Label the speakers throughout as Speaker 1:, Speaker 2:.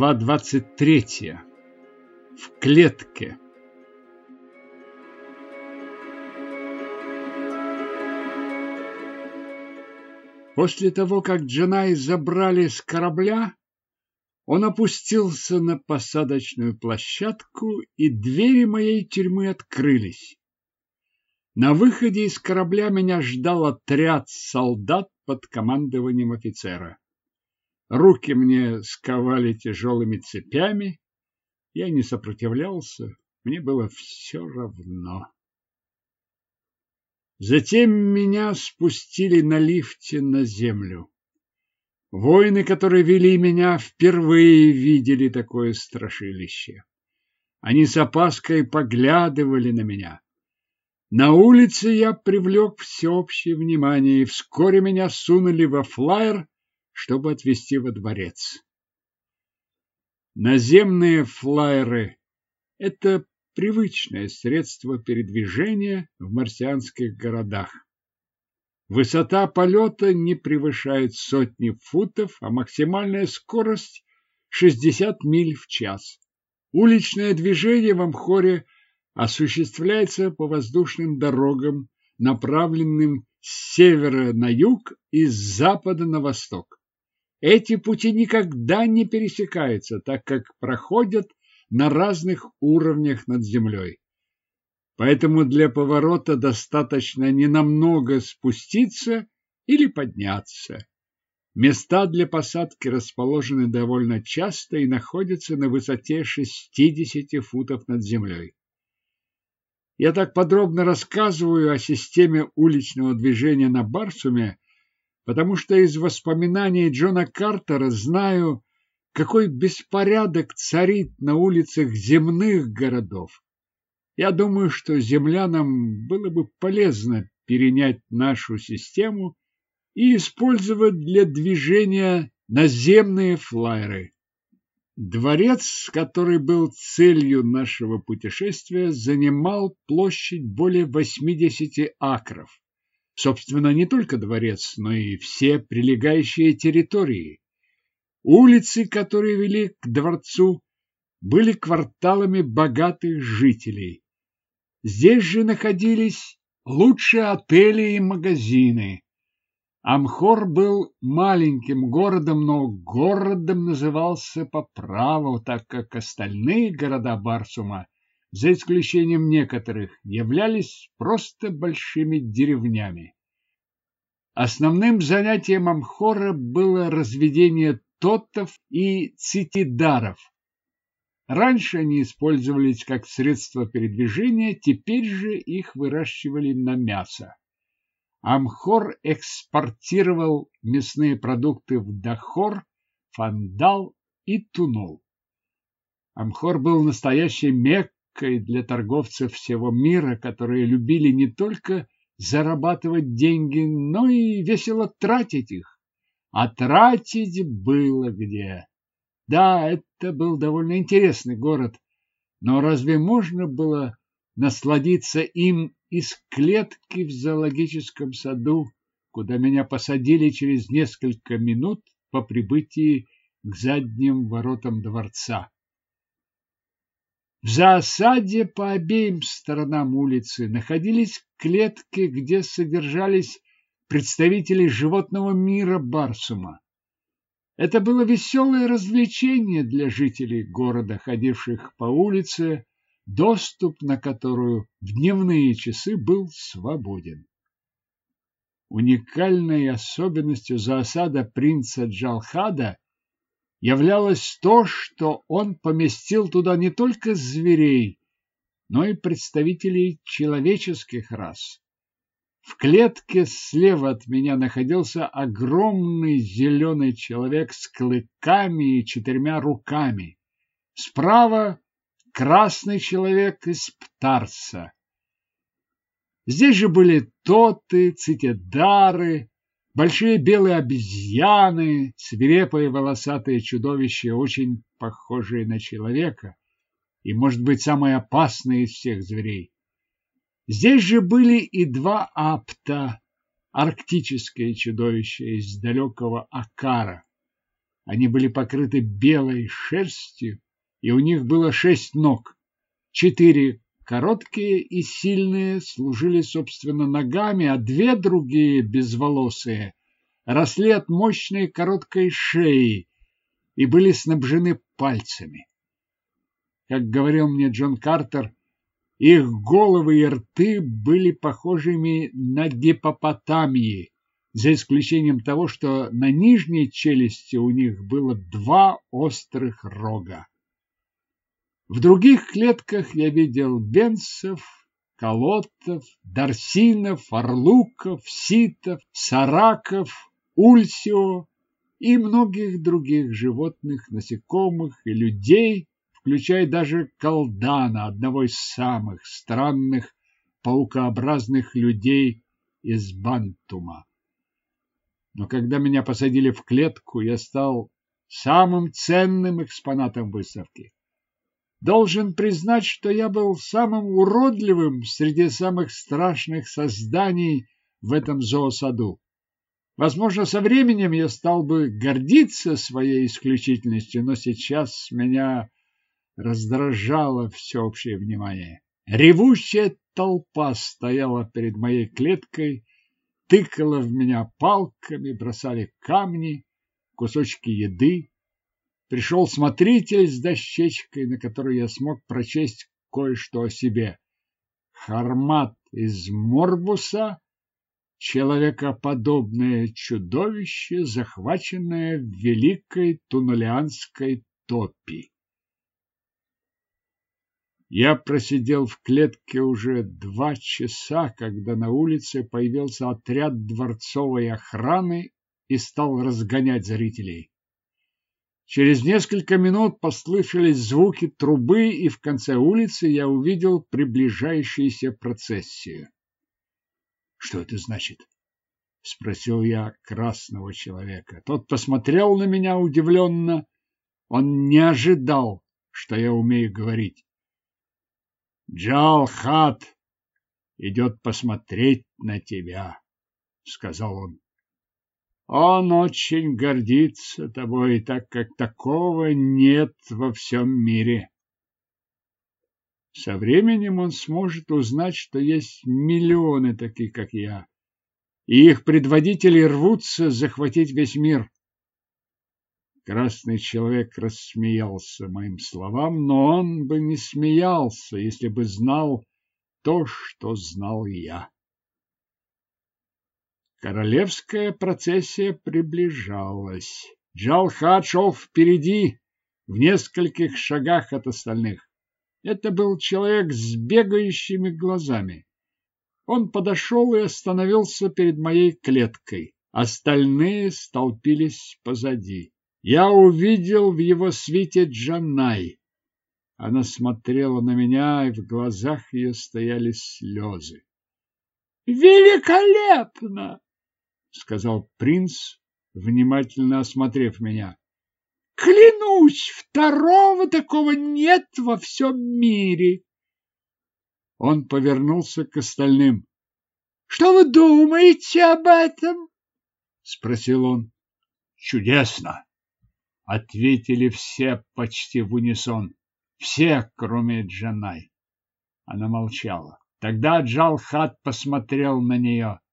Speaker 1: Глава 23. В клетке. После того, как Джанай забрали с корабля, он опустился на посадочную площадку, и двери моей тюрьмы открылись. На выходе из корабля меня ждал отряд солдат под командованием офицера. Руки мне сковали тяжелыми цепями. Я не сопротивлялся, мне было все равно. Затем меня спустили на лифте на землю. Воины, которые вели меня, впервые видели такое страшилище. Они с опаской поглядывали на меня. На улице я привлек всеобщее внимание, и вскоре меня сунули во флайер, чтобы отвезти во дворец. Наземные флайеры – это привычное средство передвижения в марсианских городах. Высота полета не превышает сотни футов, а максимальная скорость – 60 миль в час. Уличное движение в Амхоре осуществляется по воздушным дорогам, направленным с севера на юг и с запада на восток. Эти пути никогда не пересекаются, так как проходят на разных уровнях над землей. Поэтому для поворота достаточно ненамного спуститься или подняться. Места для посадки расположены довольно часто и находятся на высоте 60 футов над землей. Я так подробно рассказываю о системе уличного движения на Барсуме, потому что из воспоминаний Джона Картера знаю, какой беспорядок царит на улицах земных городов. Я думаю, что землянам было бы полезно перенять нашу систему и использовать для движения наземные флайеры. Дворец, который был целью нашего путешествия, занимал площадь более 80 акров. Собственно, не только дворец, но и все прилегающие территории. Улицы, которые вели к дворцу, были кварталами богатых жителей. Здесь же находились лучшие отели и магазины. Амхор был маленьким городом, но городом назывался по праву, так как остальные города Барсума за исключением некоторых, являлись просто большими деревнями. Основным занятием Амхора было разведение тотов и цитидаров. Раньше они использовались как средство передвижения, теперь же их выращивали на мясо. Амхор экспортировал мясные продукты в Дахор, Фандал и Тунол. Амхор был настоящей меккой меккой для торговцев всего мира, которые любили не только зарабатывать деньги, но и весело тратить их. А тратить было где. Да, это был довольно интересный город, но разве можно было насладиться им из клетки в зоологическом саду, куда меня посадили через несколько минут по прибытии к задним воротам дворца? В засаде по обеим сторонам улицы находились клетки, где содержались представители животного мира Барсума. Это было веселое развлечение для жителей города, ходивших по улице, доступ на которую в дневные часы был свободен. Уникальной особенностью заосада принца Джалхада являлось то, что он поместил туда не только зверей, но и представителей человеческих рас. В клетке слева от меня находился огромный зеленый человек с клыками и четырьмя руками. Справа красный человек из Птарса. Здесь же были тоты, цитедары, Большие белые обезьяны, свирепые волосатые чудовища, очень похожие на человека, и, может быть, самые опасные из всех зверей. Здесь же были и два апта, арктические чудовища из далекого Акара. Они были покрыты белой шерстью, и у них было шесть ног. Четыре короткие и сильные служили, собственно, ногами, а две другие, безволосые, росли от мощной короткой шеи и были снабжены пальцами. Как говорил мне Джон Картер, их головы и рты были похожими на гипопотамии, за исключением того, что на нижней челюсти у них было два острых рога. В других клетках я видел бенсов, колотов, дарсинов, орлуков, ситов, сараков, ульсио и многих других животных, насекомых и людей, включая даже колдана, одного из самых странных паукообразных людей из Бантума. Но когда меня посадили в клетку, я стал самым ценным экспонатом выставки. Должен признать, что я был самым уродливым среди самых страшных созданий в этом зоосаду. Возможно, со временем я стал бы гордиться своей исключительностью, но сейчас меня раздражало всеобщее внимание. Ревущая толпа стояла перед моей клеткой, тыкала в меня палками, бросали камни, кусочки еды. Пришел смотритель с дощечкой, на которой я смог прочесть кое-что о себе. Хармат из Морбуса, человекоподобное чудовище, захваченное в великой Тунулианской топи. Я просидел в клетке уже два часа, когда на улице появился отряд дворцовой охраны и стал разгонять зрителей. Через несколько минут послышались звуки трубы, и в конце улицы я увидел приближающуюся процессию. Что это значит? спросил я красного человека. Тот посмотрел на меня удивленно. Он не ожидал, что я умею говорить. Джалхат идет посмотреть на тебя, сказал он. Он очень гордится тобой, так как такого нет во всем мире. Со временем он сможет узнать, что есть миллионы таких, как я, и их предводители рвутся захватить весь мир. Красный человек рассмеялся моим словам, но он бы не смеялся, если бы знал то, что знал я. Королевская процессия приближалась. Джалхат шел впереди, в нескольких шагах от остальных. Это был человек с бегающими глазами. Он подошел и остановился перед моей клеткой. Остальные столпились позади. Я увидел в его свите Джанай. Она смотрела на меня, и в глазах ее стояли слезы. «Великолепно!» — сказал принц, внимательно осмотрев меня. «Клянусь, второго такого нет во всем мире!» Он повернулся к остальным. «Что вы думаете об этом?» — спросил он. «Чудесно!» Ответили все почти в унисон. Все, кроме Джанай. Она молчала. Тогда Джалхат посмотрел на нее. —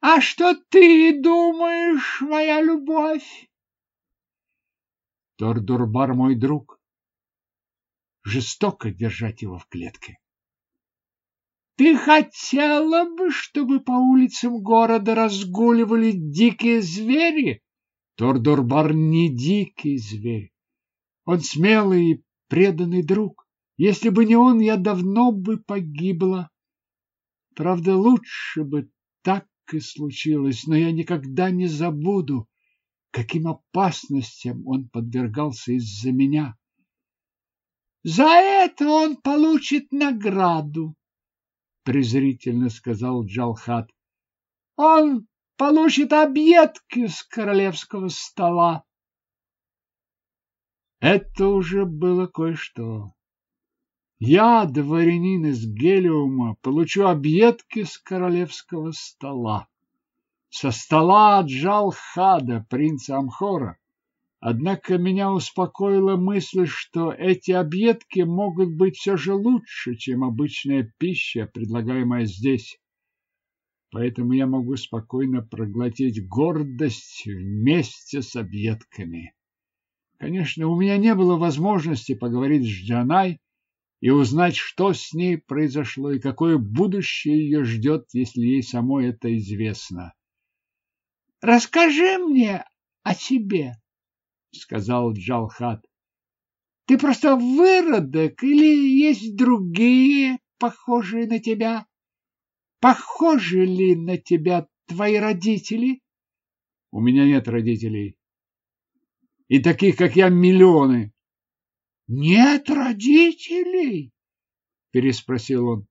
Speaker 1: А что ты думаешь, моя любовь? Тордурбар мой друг. Жестоко держать его в клетке. Ты хотела бы, чтобы по улицам города разгуливали дикие звери? Тордорбар не дикий зверь. Он смелый и преданный друг. Если бы не он, я давно бы погибла. Правда, лучше бы так и случилось, но я никогда не забуду, каким опасностям он подвергался из-за меня. За это он получит награду, презрительно сказал Джалхат. Он получит объедки с королевского стола. Это уже было кое-что. Я, дворянин из Гелиума, получу объедки с королевского стола. Со стола отжал Хада, принца Амхора. Однако меня успокоила мысль, что эти объедки могут быть все же лучше, чем обычная пища, предлагаемая здесь. Поэтому я могу спокойно проглотить гордость вместе с объедками. Конечно, у меня не было возможности поговорить с Джанай и узнать, что с ней произошло и какое будущее ее ждет, если ей самой это известно. «Расскажи мне о себе», — сказал Джалхат. «Ты просто выродок или есть другие, похожие на тебя? Похожи ли на тебя твои родители?» «У меня нет родителей. И таких, как я, миллионы». «Нет родителей?» — переспросил он.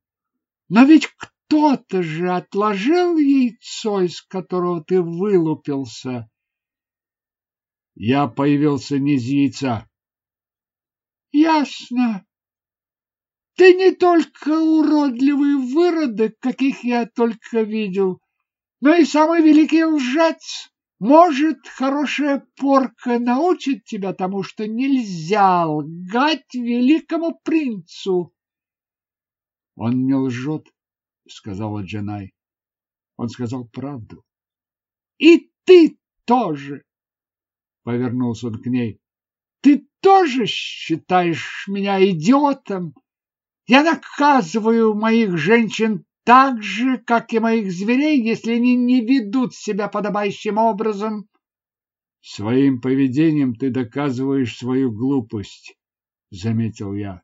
Speaker 1: «Но ведь кто-то же отложил яйцо, из которого ты вылупился». Я появился не из яйца. Ясно. Ты не только уродливый выродок, каких я только видел, но и самый великий лжец. Может, хорошая порка научит тебя тому, что нельзя лгать великому принцу. Он не лжет, сказала Джанай. Он сказал правду. И ты тоже. Повернулся он к ней. Ты тоже считаешь меня идиотом? Я наказываю моих женщин так же, как и моих зверей, если они не ведут себя подобающим образом. Своим поведением ты доказываешь свою глупость, заметил я.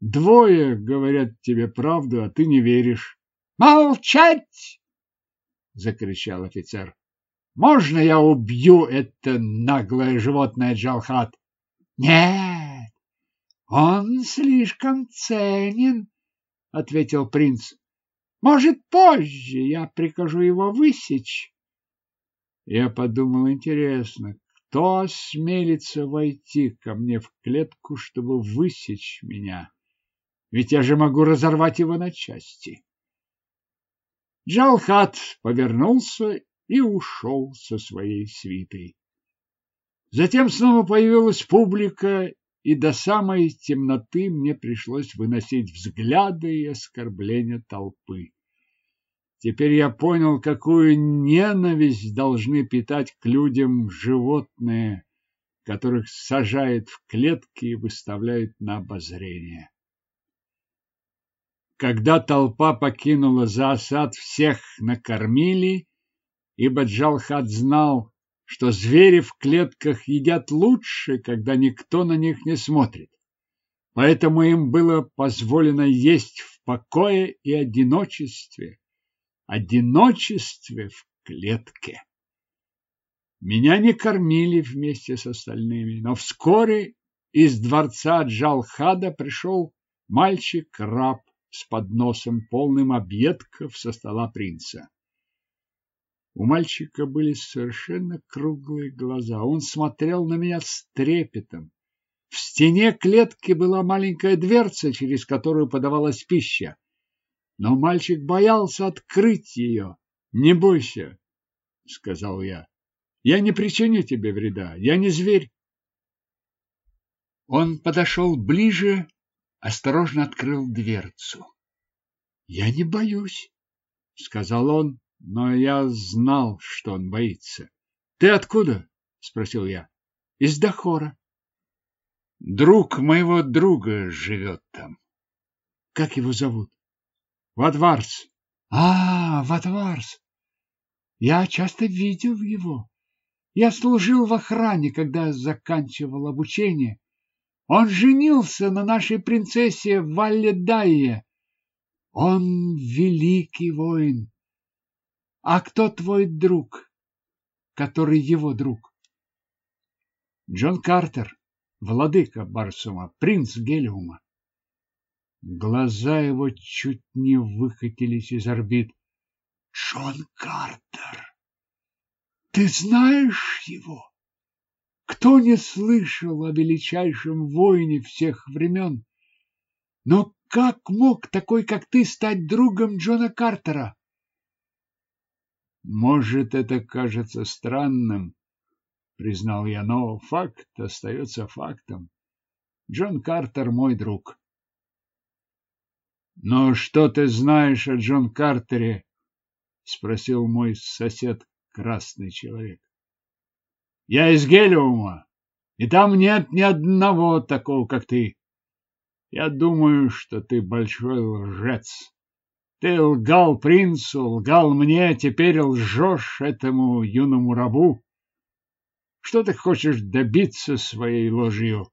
Speaker 1: Двое говорят тебе правду, а ты не веришь. Молчать! закричал офицер. Можно я убью это наглое животное Джалхат? Нет, он слишком ценен, ответил принц. Может, позже я прикажу его высечь. Я подумал, интересно, кто осмелится войти ко мне в клетку, чтобы высечь меня? Ведь я же могу разорвать его на части. Джалхат повернулся и ушел со своей свитой. Затем снова появилась публика, и до самой темноты мне пришлось выносить взгляды и оскорбления толпы. Теперь я понял, какую ненависть должны питать к людям животные, которых сажают в клетки и выставляют на обозрение. Когда толпа покинула заосад, всех накормили ибо Джалхат знал, что звери в клетках едят лучше, когда никто на них не смотрит. Поэтому им было позволено есть в покое и одиночестве. Одиночестве в клетке. Меня не кормили вместе с остальными, но вскоре из дворца Джалхада пришел мальчик-раб с подносом, полным объедков со стола принца. У мальчика были совершенно круглые глаза. Он смотрел на меня с трепетом. В стене клетки была маленькая дверца, через которую подавалась пища. Но мальчик боялся открыть ее. «Не бойся», — сказал я. «Я не причиню тебе вреда. Я не зверь». Он подошел ближе, осторожно открыл дверцу. «Я не боюсь», — сказал он, но я знал, что он боится. — Ты откуда? — спросил я. — Из Дахора. — Друг моего друга живет там. — Как его зовут? — Ватварс. — А, Ватварс. Я часто видел его. Я служил в охране, когда заканчивал обучение. Он женился на нашей принцессе Валледайе. Он великий воин. А кто твой друг, который его друг? Джон Картер, владыка Барсума, принц Гелиума. Глаза его чуть не выкатились из орбит. Джон Картер! Ты знаешь его? Кто не слышал о величайшем воине всех времен? Но как мог такой, как ты, стать другом Джона Картера? Может, это кажется странным, признал я, но факт остается фактом. Джон Картер мой друг. Но что ты знаешь о Джон Картере? спросил мой сосед, красный человек. Я из Гелиума, и там нет ни одного такого, как ты. Я думаю, что ты большой лжец. Ты лгал принцу, лгал мне, теперь лжешь этому юному рабу. Что ты хочешь добиться своей ложью?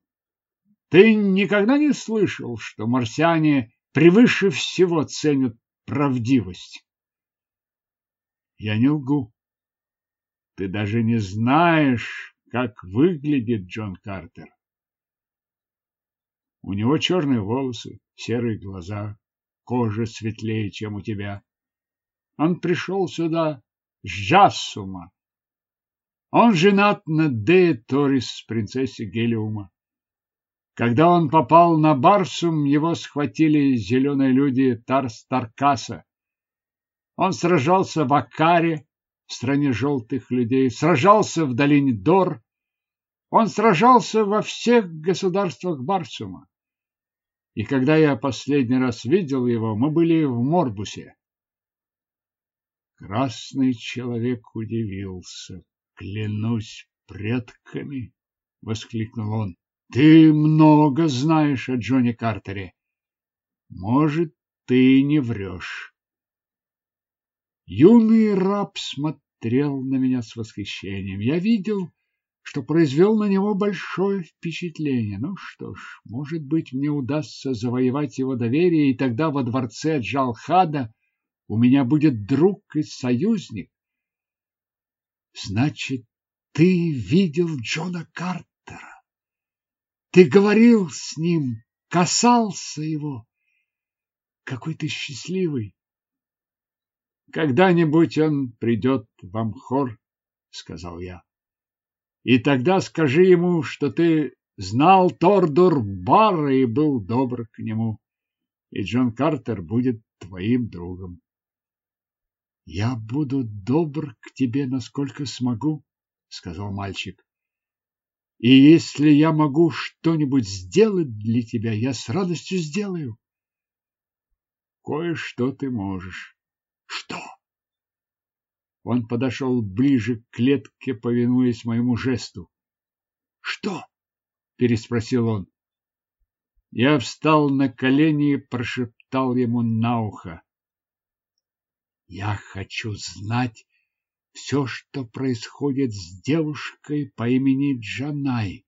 Speaker 1: Ты никогда не слышал, что марсиане превыше всего ценят правдивость? Я не лгу. Ты даже не знаешь, как выглядит Джон Картер. У него черные волосы, серые глаза, кожа светлее, чем у тебя. Он пришел сюда с Джассума. Он женат на Дея Торис, принцессе Гелиума. Когда он попал на Барсум, его схватили зеленые люди Тарстаркаса. Он сражался в Акаре, в стране желтых людей, сражался в долине Дор. Он сражался во всех государствах Барсума. И когда я последний раз видел его, мы были в Морбусе. Красный человек удивился. Клянусь предками, воскликнул он. Ты много знаешь о Джонни Картере. Может, ты не врешь. Юный раб смотрел на меня с восхищением. Я видел, что произвел на него большое впечатление. Ну что ж, может быть, мне удастся завоевать его доверие, и тогда во дворце Джалхада у меня будет друг и союзник. Значит, ты видел Джона Карта? Ты говорил с ним, касался его. Какой ты счастливый. Когда-нибудь он придет в Амхор, сказал я. И тогда скажи ему, что ты знал Тордур Барра и был добр к нему. И Джон Картер будет твоим другом. Я буду добр к тебе, насколько смогу, сказал мальчик. И если я могу что-нибудь сделать для тебя, я с радостью сделаю. Кое-что ты можешь. Что? Он подошел ближе к клетке, повинуясь моему жесту. Что? переспросил он. Я встал на колени и прошептал ему на ухо. Я хочу знать, все, что происходит с девушкой по имени Джанай.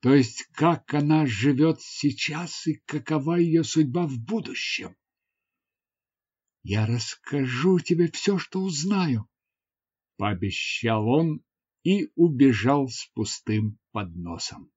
Speaker 1: То есть, как она живет сейчас и какова ее судьба в будущем. Я расскажу тебе все, что узнаю, — пообещал он и убежал с пустым подносом.